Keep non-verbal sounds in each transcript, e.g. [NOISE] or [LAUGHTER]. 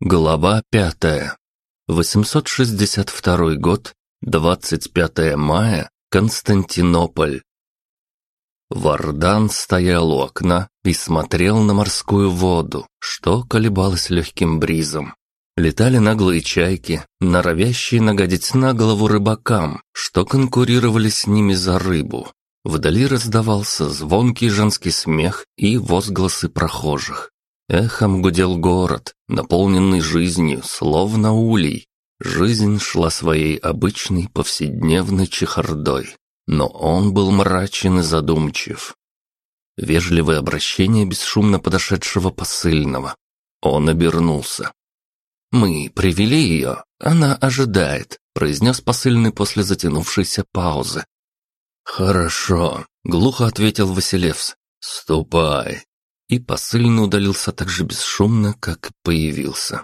Глава пятая. 862 год, 25 мая, Константинополь. Вардан стоял у окна и смотрел на морскую воду, что колебалось легким бризом. Летали наглые чайки, норовящие нагадить на голову рыбакам, что конкурировали с ними за рыбу. Вдали раздавался звонкий женский смех и возгласы прохожих. Эхом гудел город, наполненный жизнью, словно улей. Жизнь шла своей обычной повседневной чехардой, но он был мрачен и задумчив. Вежливое обращение бесшумно подошедшего посыльного. Он обернулся. «Мы привели ее, она ожидает», — произнес посыльный после затянувшейся паузы. «Хорошо», — глухо ответил Василевс. «Ступай, и посыльно удалился так же бесшумно, как и появился.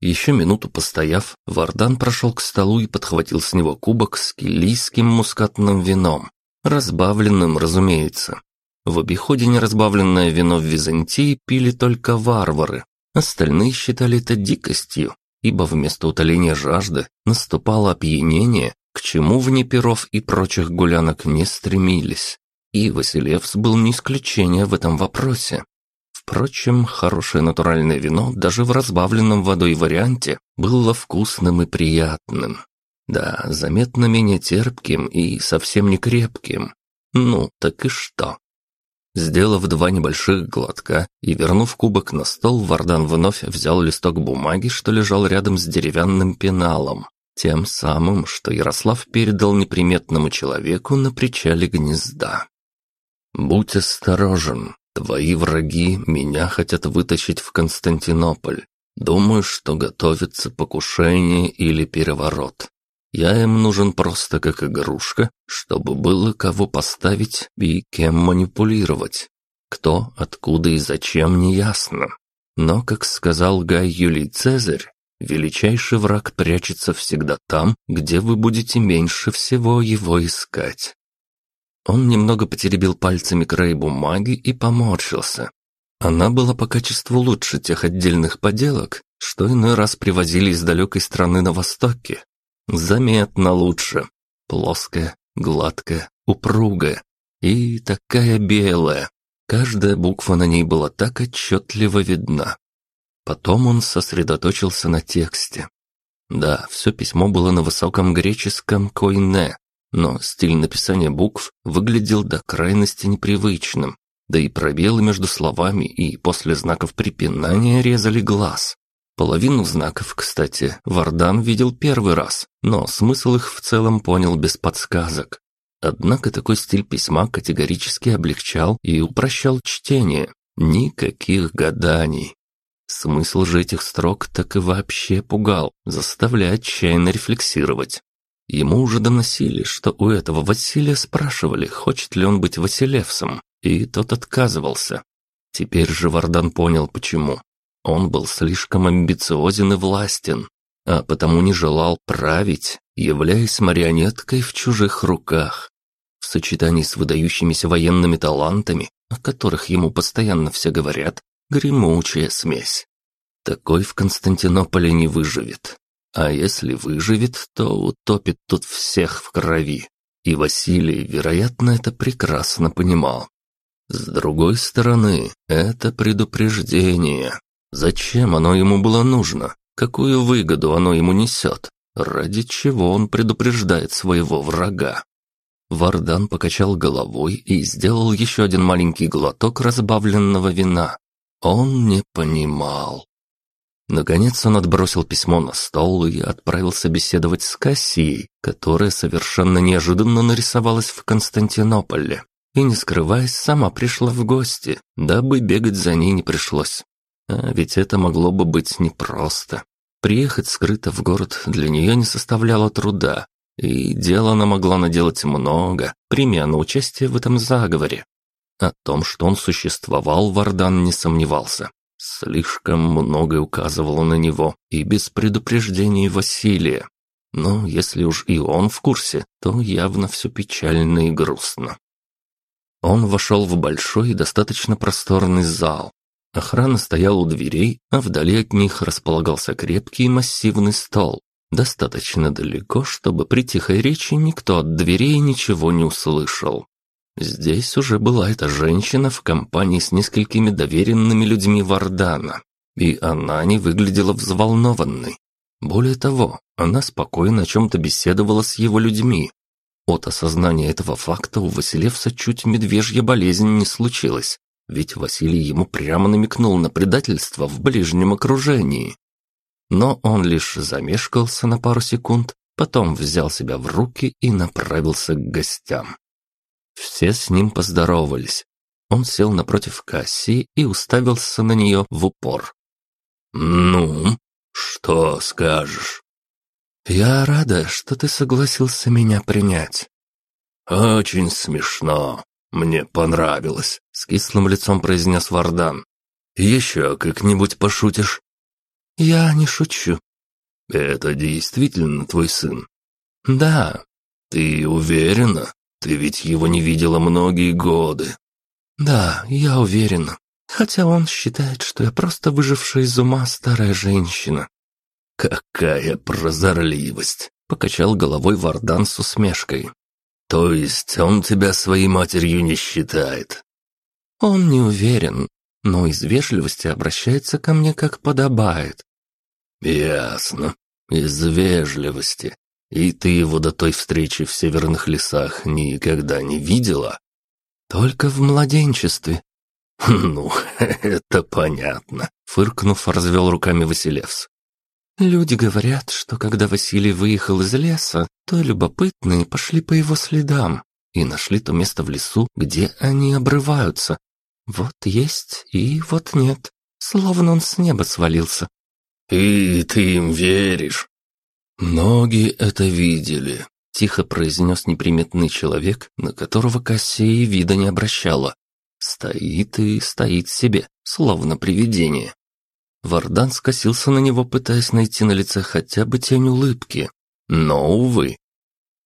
Еще минуту постояв, Вардан прошел к столу и подхватил с него кубок с килийским мускатным вином, разбавленным, разумеется. В обиходе неразбавленное вино в Византии пили только варвары, остальные считали это дикостью, ибо вместо утоления жажды наступало опьянение, к чему вне перов и прочих гулянок не стремились. И Василевс был не исключение в этом вопросе. Впрочем, хорошее натуральное вино даже в разбавленном водой варианте было вкусным и приятным. Да, заметно менее терпким и совсем не крепким. Ну, так и что? Сделав два небольших глотка и вернув кубок на стол, Вардан вновь взял листок бумаги, что лежал рядом с деревянным пеналом, тем самым, что Ярослав передал неприметному человеку на причале гнезда. «Будь осторожен. Твои враги меня хотят вытащить в Константинополь. Думаю, что готовится покушение или переворот. Я им нужен просто как игрушка, чтобы было кого поставить и кем манипулировать. Кто, откуда и зачем, не ясно. Но, как сказал Гай Юлий Цезарь, величайший враг прячется всегда там, где вы будете меньше всего его искать. Он немного потеребил пальцами край бумаги и поморщился. Она была по качеству лучше тех отдельных поделок, что иной раз привозили из далекой страны на востоке. Заметно лучше. Плоская, гладкая, упругая и такая белая. Каждая буква на ней была так отчетливо видна. Потом он сосредоточился на тексте. Да, все письмо было на высоком греческом койне, но стиль написания букв выглядел до крайности непривычным, да и пробелы между словами и после знаков препинания резали глаз. Половину знаков, кстати, Вардан видел первый раз, но смысл их в целом понял без подсказок. Однако такой стиль письма категорически облегчал и упрощал чтение. Никаких гаданий. Смысл же этих строк так и вообще пугал, заставляя отчаянно рефлексировать. Ему уже доносили, что у этого Василия спрашивали, хочет ли он быть Василевсом, и тот отказывался. Теперь же Вардан понял, почему. Он был слишком амбициозен и властен, а потому не желал править, являясь марионеткой в чужих руках. В сочетании с выдающимися военными талантами, о которых ему постоянно все говорят, гремучая смесь. Такой в Константинополе не выживет. А если выживет, то утопит тут всех в крови. И Василий, вероятно, это прекрасно понимал. С другой стороны, это предупреждение. Зачем оно ему было нужно? Какую выгоду оно ему несет? Ради чего он предупреждает своего врага? Вардан покачал головой и сделал еще один маленький глоток разбавленного вина. Он не понимал. Наконец он отбросил письмо на стол и отправился беседовать с Кассией, которая совершенно неожиданно нарисовалась в Константинополе. И, не скрываясь, сама пришла в гости, дабы бегать за ней не пришлось. А ведь это могло бы быть непросто. Приехать скрыто в город для нее не составляло труда, и дело она могла наделать много, примя на участие в этом заговоре. О том, что он существовал, Вардан не сомневался. Слишком многое указывало на него, и без предупреждений Василия. Но если уж и он в курсе, то явно все печально и грустно. Он вошел в большой и достаточно просторный зал. Охрана стояла у дверей, а вдали от них располагался крепкий массивный стол. Достаточно далеко, чтобы при тихой речи никто от дверей ничего не услышал. Здесь уже была эта женщина в компании с несколькими доверенными людьми Вардана, и она не выглядела взволнованной. Более того, она спокойно о чем-то беседовала с его людьми. От осознания этого факта у Василевса чуть медвежья болезнь не случилась, ведь Василий ему прямо намекнул на предательство в ближнем окружении. Но он лишь замешкался на пару секунд, потом взял себя в руки и направился к гостям. Все с ним поздоровались. Он сел напротив Кассии и уставился на нее в упор. «Ну, что скажешь?» «Я рада, что ты согласился меня принять». «Очень смешно. Мне понравилось», — с кислым лицом произнес Вардан. «Еще как-нибудь пошутишь?» «Я не шучу». «Это действительно твой сын?» «Да». «Ты уверена? Ты ведь его не видела многие годы». «Да, я уверена. Хотя он считает, что я просто выжившая из ума старая женщина». «Какая прозорливость!» — покачал головой Вардан с усмешкой. «То есть он тебя своей матерью не считает?» «Он не уверен, но из вежливости обращается ко мне как подобает». «Ясно. Из вежливости. И ты его до той встречи в северных лесах никогда не видела?» «Только в младенчестве». «Ну, [LAUGHS] это понятно», — фыркнув, развел руками Василевс. «Люди говорят, что когда Василий выехал из леса, то любопытные пошли по его следам и нашли то место в лесу, где они обрываются. Вот есть и вот нет, словно он с неба свалился. «И ты им веришь?» «Многие это видели», — тихо произнес неприметный человек, на которого Кассия вида не обращала. Стоит и стоит себе, словно привидение. Вардан скосился на него, пытаясь найти на лице хотя бы тень улыбки. Но, увы.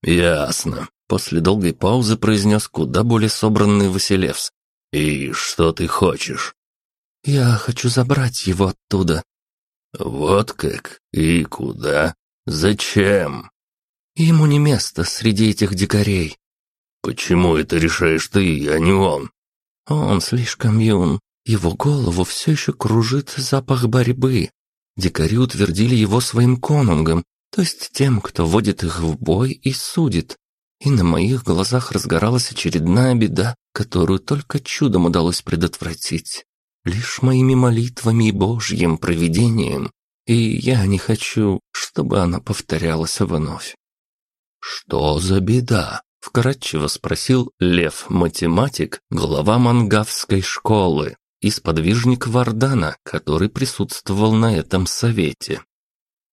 «Ясно», — после долгой паузы произнес куда более собранный Василевс. «И что ты хочешь?» «Я хочу забрать его оттуда», «Вот как? И куда? Зачем?» «Ему не место среди этих дикарей». «Почему это решаешь ты, а не он?» «Он слишком юн. Его голову все еще кружит запах борьбы. Дикари утвердили его своим конунгом, то есть тем, кто водит их в бой и судит. И на моих глазах разгоралась очередная беда, которую только чудом удалось предотвратить лишь моими молитвами и Божьим провидением, и я не хочу, чтобы она повторялась вновь. «Что за беда?» — вкратчиво спросил Лев-математик, глава мангавской школы и сподвижник Вардана, который присутствовал на этом совете.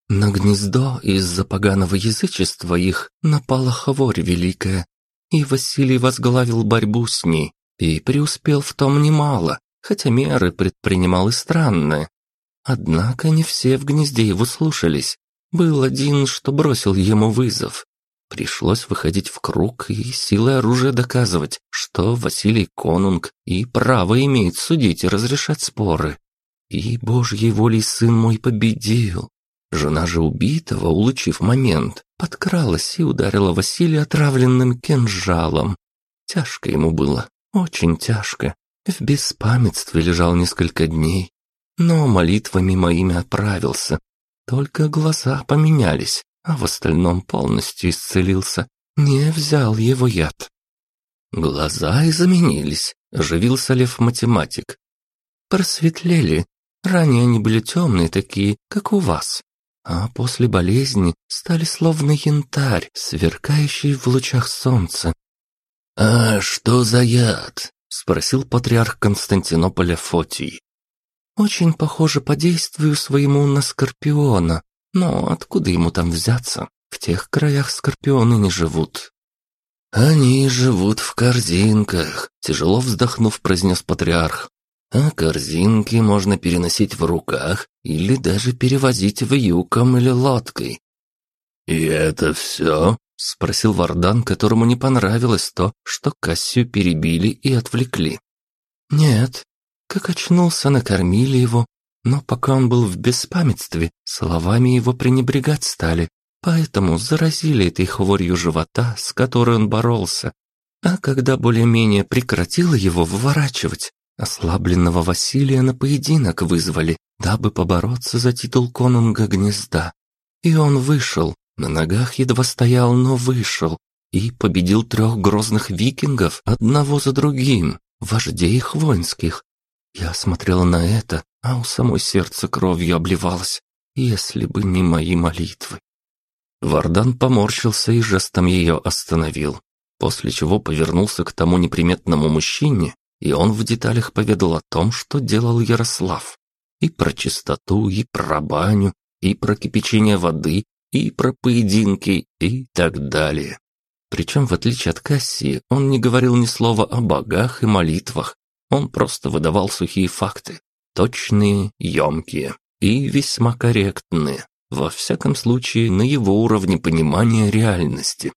На гнездо из-за поганого язычества их напала Хаворь Великая, и Василий возглавил борьбу с ней и преуспел в том немало, хотя меры предпринимал и странные. Однако не все в гнезде его слушались. Был один, что бросил ему вызов. Пришлось выходить в круг и силой оружия доказывать, что Василий Конунг и право имеет судить и разрешать споры. И Божьей волей сын мой победил. Жена же убитого, улучив момент, подкралась и ударила Василия отравленным кинжалом. Тяжко ему было, очень тяжко. В беспамятстве лежал несколько дней, но молитвами моими отправился. Только глаза поменялись, а в остальном полностью исцелился. Не взял его яд. Глаза изменились, оживился лев-математик. Просветлели. Ранее они были темные такие, как у вас. А после болезни стали словно янтарь, сверкающий в лучах солнца. «А что за яд?» спросил патриарх Константинополя Фотий. Очень похоже по действию своему на Скорпиона, но откуда ему там взяться? В тех краях Скорпионы не живут. Они живут в корзинках, тяжело вздохнув, произнес патриарх. А корзинки можно переносить в руках или даже перевозить в юком или лодкой. «И это все?» — спросил Вардан, которому не понравилось то, что Кассию перебили и отвлекли. «Нет, Как очнулся, накормили его, но пока он был в беспамятстве, словами его пренебрегать стали, поэтому заразили этой хворью живота, с которой он боролся. А когда более-менее прекратило его выворачивать, ослабленного Василия на поединок вызвали, дабы побороться за титул конунга гнезда. И он вышел, на ногах едва стоял, но вышел, и победил трех грозных викингов одного за другим, вождей их воинских. Я смотрела на это, а у самой сердце кровью обливалось, если бы не мои молитвы. Вардан поморщился и жестом ее остановил, после чего повернулся к тому неприметному мужчине, и он в деталях поведал о том, что делал Ярослав. И про чистоту, и про баню, и про кипячение воды, и про поединки, и так далее. Причем, в отличие от Кассии, он не говорил ни слова о богах и молитвах, он просто выдавал сухие факты, точные, емкие и весьма корректные, во всяком случае на его уровне понимания реальности.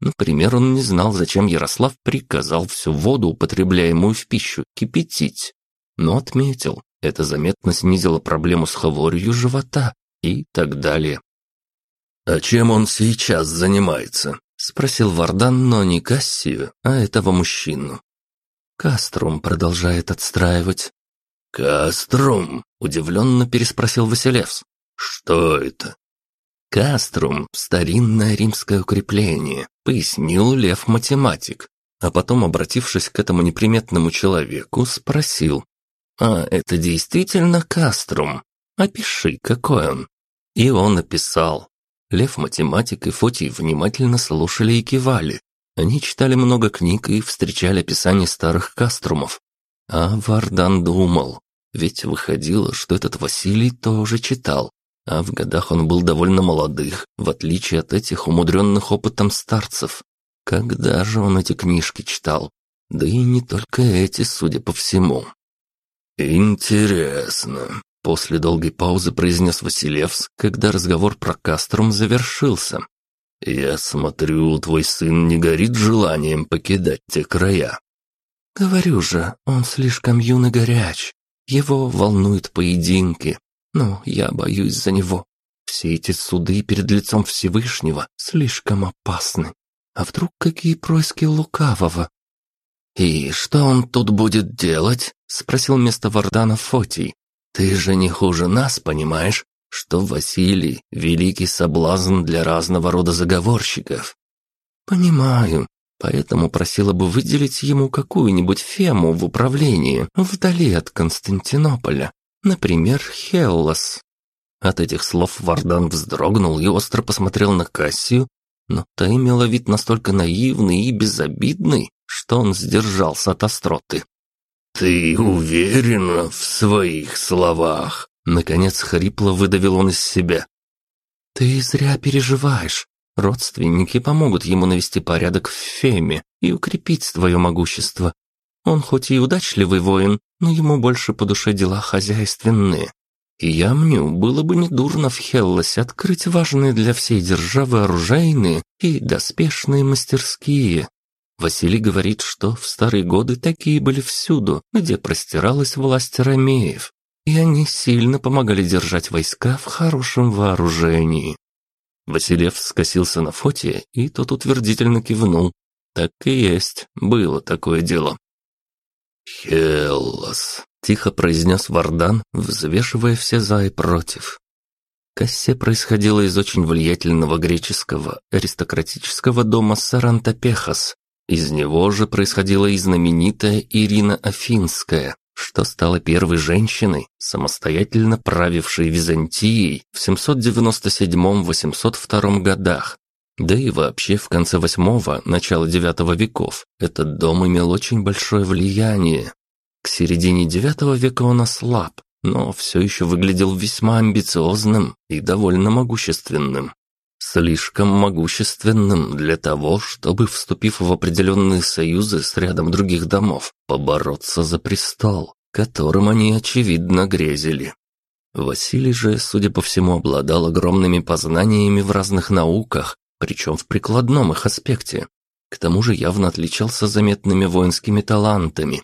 Например, он не знал, зачем Ярослав приказал всю воду, употребляемую в пищу, кипятить. Но отметил, это заметно снизило проблему с хворью живота и так далее. «А чем он сейчас занимается?» – спросил Вардан, но не Кассию, а этого мужчину. «Каструм продолжает отстраивать». «Каструм?» – удивленно переспросил Василевс. «Что это?» «Каструм – старинное римское укрепление», – пояснил Лев-математик. А потом, обратившись к этому неприметному человеку, спросил. «А это действительно Каструм? Опиши, какой он». И он описал. Лев-математик и Фотий внимательно слушали и кивали. Они читали много книг и встречали описания старых Каструмов. А Вардан думал, ведь выходило, что этот Василий тоже читал, а в годах он был довольно молодых, в отличие от этих умудренных опытом старцев. Когда же он эти книжки читал? Да и не только эти, судя по всему. «Интересно», — после долгой паузы произнес Василевс, когда разговор про Каструм завершился. «Я смотрю, твой сын не горит желанием покидать те края». «Говорю же, он слишком юн и горяч. Его волнуют поединки, но я боюсь за него. Все эти суды перед лицом Всевышнего слишком опасны. А вдруг какие происки лукавого? «И что он тут будет делать?» — спросил место Вардана Фотий. «Ты же не хуже нас, понимаешь, что Василий — великий соблазн для разного рода заговорщиков?» «Понимаю, поэтому просила бы выделить ему какую-нибудь фему в управлении, вдали от Константинополя. Например, Хеллос. От этих слов Вардан вздрогнул и остро посмотрел на Кассию, но та имела вид настолько наивный и безобидный, что он сдержался от остроты. «Ты уверена в своих словах?» Наконец хрипло выдавил он из себя. «Ты зря переживаешь. Родственники помогут ему навести порядок в Феме и укрепить твое могущество. Он хоть и удачливый воин, но ему больше по душе дела хозяйственные. И я мню, было бы недурно в Хеллосе открыть важные для всей державы оружейные и доспешные мастерские. Василий говорит, что в старые годы такие были всюду, где простиралась власть ромеев, и они сильно помогали держать войска в хорошем вооружении. Василев скосился на Фотия, и тот утвердительно кивнул. Так и есть, было такое дело. «Хеллос», — тихо произнес Вардан, взвешивая все за и против. Кассе происходила из очень влиятельного греческого аристократического дома Сарантопехас. Из него же происходила и знаменитая Ирина Афинская, что стала первой женщиной, самостоятельно правившей Византией в 797-802 годах да и вообще в конце восьмого, начало девятого веков этот дом имел очень большое влияние. К середине девятого века он ослаб, но все еще выглядел весьма амбициозным и довольно могущественным. Слишком могущественным для того, чтобы, вступив в определенные союзы с рядом других домов, побороться за престол, которым они, очевидно, грезили. Василий же, судя по всему, обладал огромными познаниями в разных науках причем в прикладном их аспекте. К тому же явно отличался заметными воинскими талантами.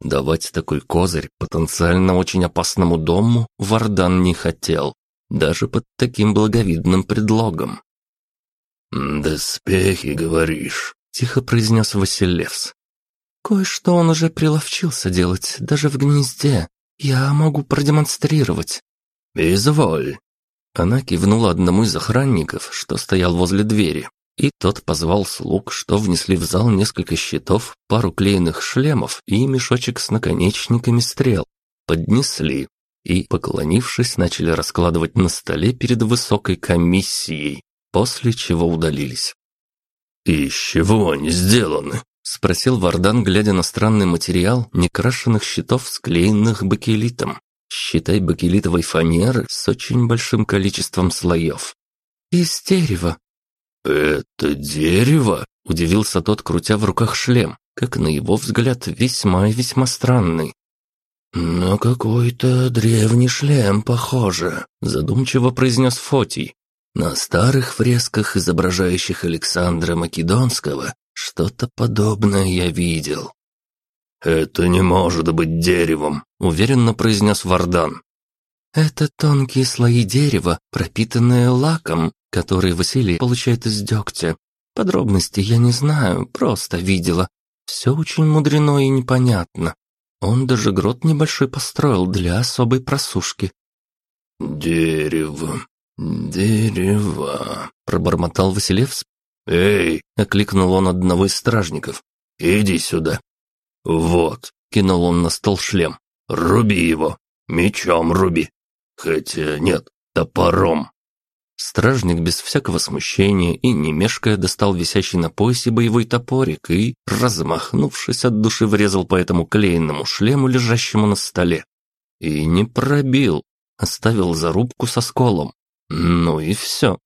Давать такой козырь потенциально очень опасному дому Вардан не хотел, даже под таким благовидным предлогом. «Доспехи, говоришь?» – тихо произнес Василевс. «Кое-что он уже приловчился делать, даже в гнезде. Я могу продемонстрировать». «Изволь». Она кивнула одному из охранников, что стоял возле двери, и тот позвал слуг, что внесли в зал несколько щитов, пару клеенных шлемов и мешочек с наконечниками стрел. Поднесли и, поклонившись, начали раскладывать на столе перед высокой комиссией, после чего удалились. «Из чего они сделаны?» — спросил Вардан, глядя на странный материал некрашенных щитов, склеенных бакелитом. Считай бакелитовой фанеры с очень большим количеством слоев. «Из дерева», «Это дерево?» – удивился тот, крутя в руках шлем, как на его взгляд весьма и весьма странный. «На какой-то древний шлем похоже», – задумчиво произнес Фотий. «На старых фресках, изображающих Александра Македонского, что-то подобное я видел». «Это не может быть деревом», – уверенно произнес Вардан. «Это тонкие слои дерева, пропитанные лаком, который Василий получает из дегтя. Подробностей я не знаю, просто видела. Все очень мудрено и непонятно. Он даже грот небольшой построил для особой просушки. «Дерево, дерево», — пробормотал Василевс. «Эй!» — окликнул он одного из стражников. «Иди сюда». «Вот», — кинул он на стол шлем. «Руби его. Мечом руби. Хотя нет, топором». Стражник без всякого смущения и не мешкая достал висящий на поясе боевой топорик и, размахнувшись от души, врезал по этому клеенному шлему, лежащему на столе. И не пробил, оставил зарубку со сколом. Ну и все.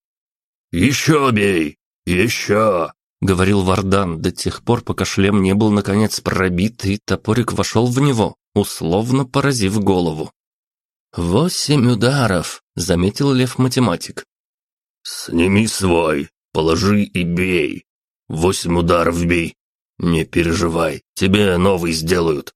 «Еще бей! Еще!» — говорил Вардан до тех пор, пока шлем не был наконец пробит, и топорик вошел в него, условно поразив голову. «Восемь ударов», — заметил лев-математик. «Сними свой, положи и бей. Восемь ударов бей. Не переживай, тебе новый сделают».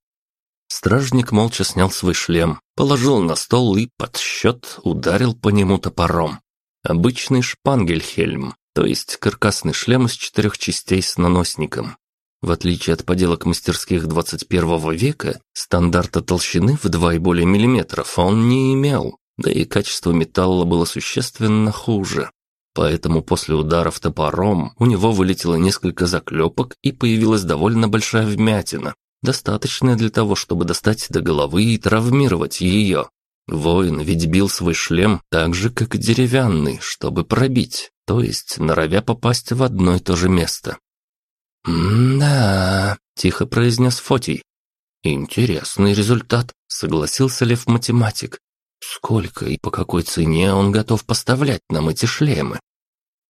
Стражник молча снял свой шлем, положил на стол и под счет ударил по нему топором. Обычный шпангельхельм, то есть каркасный шлем из четырех частей с наносником. В отличие от поделок мастерских 21 века, стандарта толщины в 2 и более миллиметров он не имел, да и качество металла было существенно хуже. Поэтому после ударов топором у него вылетело несколько заклепок и появилась довольно большая вмятина, достаточная для того, чтобы достать до головы и травмировать ее. Воин ведь бил свой шлем так же, как и деревянный, чтобы пробить, то есть норовя попасть в одно и то же место. «М-да», – тихо произнес Фотий. «Интересный результат», – согласился Лев-математик. Сколько и по какой цене он готов поставлять нам эти шлемы?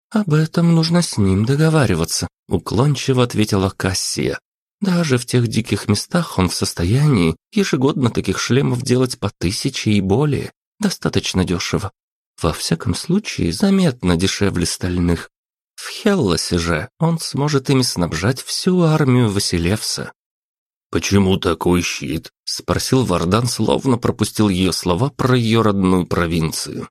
Об этом нужно с ним договариваться, уклончиво ответила Кассия. Даже в тех диких местах он в состоянии ежегодно таких шлемов делать по тысяче и более. Достаточно дешево. Во всяком случае, заметно дешевле стальных. В Хеллосе же он сможет ими снабжать всю армию Василевса. «Почему такой щит?» – спросил Вардан, словно пропустил ее слова про ее родную провинцию.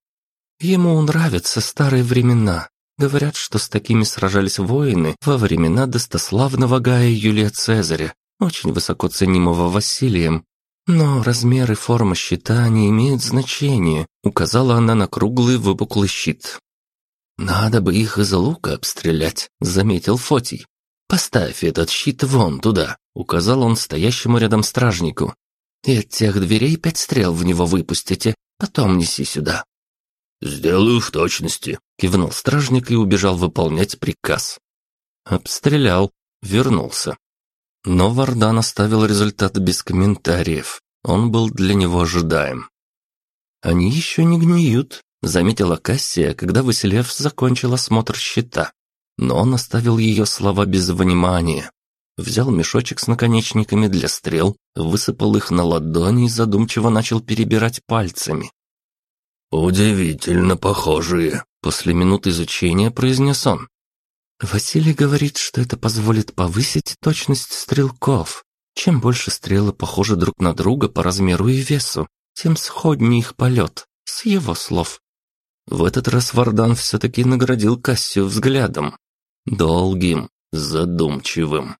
Ему нравятся старые времена. Говорят, что с такими сражались воины во времена достославного Гая Юлия Цезаря, очень высоко ценимого Василием. Но размер и форма щита не имеют значения, указала она на круглый выпуклый щит. «Надо бы их из лука обстрелять», — заметил Фотий. «Поставь этот щит вон туда», — указал он стоящему рядом стражнику. «И от тех дверей пять стрел в него выпустите, потом неси сюда». «Сделаю в точности», — кивнул стражник и убежал выполнять приказ. Обстрелял, вернулся. Но Вардан оставил результат без комментариев. Он был для него ожидаем. «Они еще не гниют», — заметила Кассия, когда Василев закончил осмотр щита но он оставил ее слова без внимания. Взял мешочек с наконечниками для стрел, высыпал их на ладони и задумчиво начал перебирать пальцами. «Удивительно похожие», — после минут изучения произнес он. «Василий говорит, что это позволит повысить точность стрелков. Чем больше стрелы похожи друг на друга по размеру и весу, тем сходнее их полет, с его слов. В этот раз Вардан все-таки наградил Кассию взглядом. Долгим, задумчивым.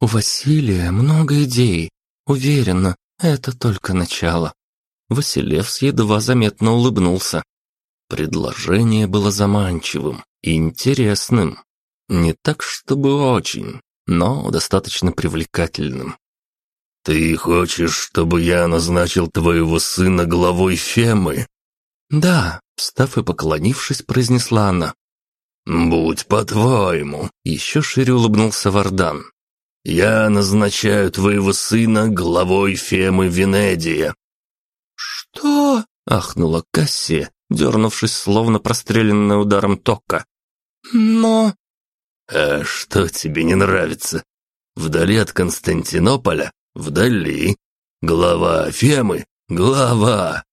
У Василия много идей. Уверена, это только начало. Василевс едва заметно улыбнулся. Предложение было заманчивым и интересным. Не так, чтобы очень, но достаточно привлекательным. «Ты хочешь, чтобы я назначил твоего сына главой Фемы?» «Да», — встав и поклонившись, произнесла она. «Будь по-твоему», — еще шире улыбнулся Вардан. «Я назначаю твоего сына главой Фемы Венедия». «Что?» — ахнула Кассия, дернувшись, словно простреленная ударом тока. «Но...» «А что тебе не нравится? Вдали от Константинополя Вдали. Глава Фемы. Глава.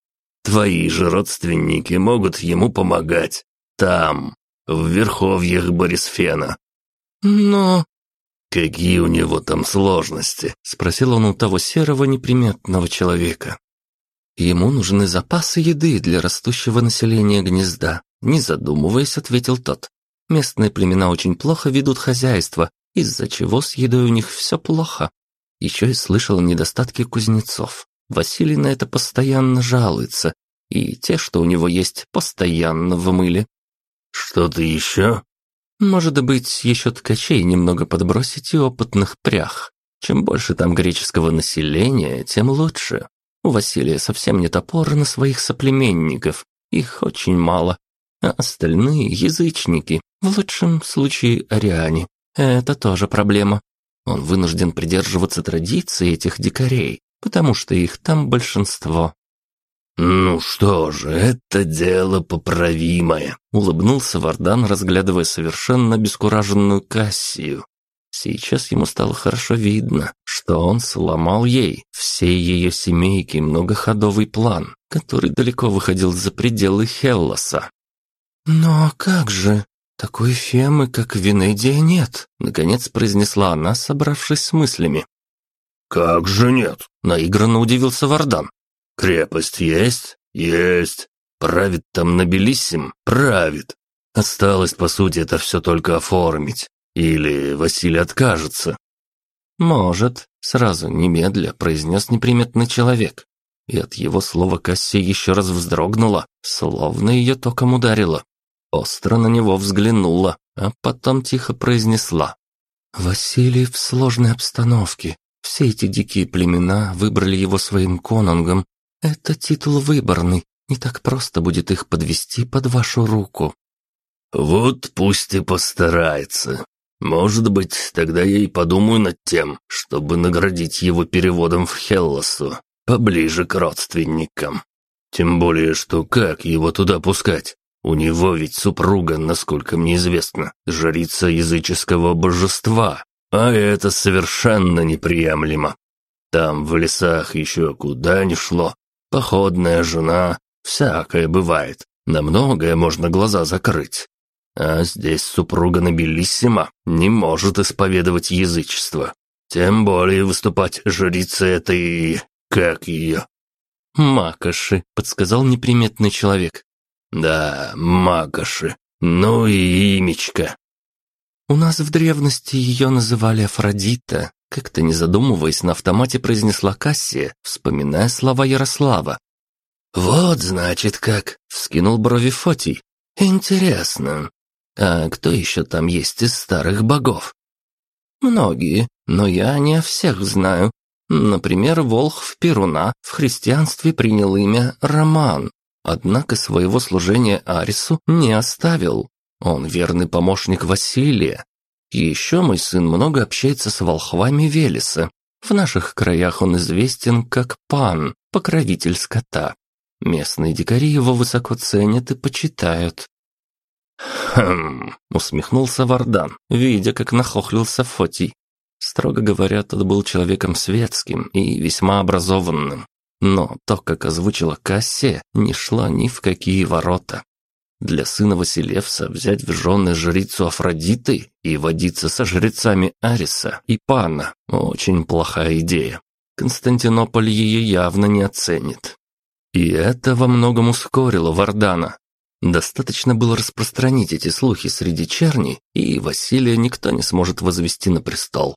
Твои же родственники могут ему помогать. Там, в верховьях Борисфена. Но... Какие у него там сложности? Спросил он у того серого неприметного человека. Ему нужны запасы еды для растущего населения гнезда. Не задумываясь, ответил тот. Местные племена очень плохо ведут хозяйство, из-за чего с едой у них все плохо. Еще и слышал недостатки кузнецов. Василий на это постоянно жалуется, и те, что у него есть, постоянно в мыле. «Что-то еще?» «Может быть, еще ткачей немного подбросить и опытных прях. Чем больше там греческого населения, тем лучше. У Василия совсем нет опоры на своих соплеменников, их очень мало, а остальные – язычники, в лучшем случае ариане. Это тоже проблема. Он вынужден придерживаться традиций этих дикарей, потому что их там большинство. «Ну что же, это дело поправимое», — улыбнулся Вардан, разглядывая совершенно бескураженную Кассию. Сейчас ему стало хорошо видно, что он сломал ей, всей ее семейке, многоходовый план, который далеко выходил за пределы Хеллоса. «Но как же?» «Такой фемы, как Венедия, нет», — наконец произнесла она, собравшись с мыслями. «Как же нет?» — наигранно удивился Вардан. «Крепость есть? Есть. Правит там на Белиссим? Правит. Осталось, по сути, это все только оформить. Или Василий откажется?» «Может», — сразу немедля произнес неприметный человек. И от его слова Кассия еще раз вздрогнула, словно ее током ударило остро на него взглянула, а потом тихо произнесла. «Василий в сложной обстановке. Все эти дикие племена выбрали его своим конунгом. Это титул выборный, не так просто будет их подвести под вашу руку». «Вот пусть и постарается. Может быть, тогда я и подумаю над тем, чтобы наградить его переводом в Хеллосу, поближе к родственникам. Тем более, что как его туда пускать? У него ведь супруга, насколько мне известно, жрица языческого божества, а это совершенно неприемлемо. Там в лесах еще куда ни шло. Походная жена, всякое бывает. На многое можно глаза закрыть. А здесь супруга Набелиссима не может исповедовать язычество. Тем более выступать жрицей этой... как ее? «Макоши», — подсказал неприметный человек. Да, Магаши. Ну и имечко. У нас в древности ее называли Афродита, как-то не задумываясь, на автомате произнесла Кассия, вспоминая слова Ярослава. «Вот, значит, как!» — вскинул брови Фотий. «Интересно. А кто еще там есть из старых богов?» «Многие, но я не о всех знаю. Например, Волхв Перуна в христианстве принял имя Роман, Однако своего служения Арису не оставил. Он верный помощник Василия. Еще мой сын много общается с волхвами Велеса. В наших краях он известен как пан, покровитель скота. Местные дикари его высоко ценят и почитают. «Хм...» — усмехнулся Вардан, видя, как нахохлился Фотий. Строго говоря, тот был человеком светским и весьма образованным. Но то, как озвучила Кассия, не шло ни в какие ворота. Для сына Василевса взять в жены жрицу Афродиты и водиться со жрецами Ариса и Пана – очень плохая идея. Константинополь ее явно не оценит. И это во многом ускорило Вардана. Достаточно было распространить эти слухи среди черни, и Василия никто не сможет возвести на престол.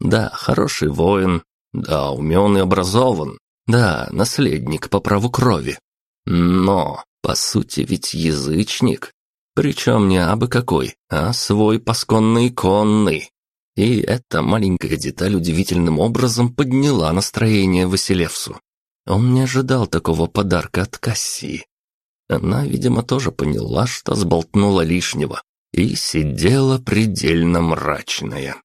Да, хороший воин, да, умен и образован, да, наследник по праву крови. Но, по сути, ведь язычник. Причем не абы какой, а свой пасконный конный. И эта маленькая деталь удивительным образом подняла настроение Василевсу. Он не ожидал такого подарка от Кассии. Она, видимо, тоже поняла, что сболтнула лишнего, и сидела предельно мрачная.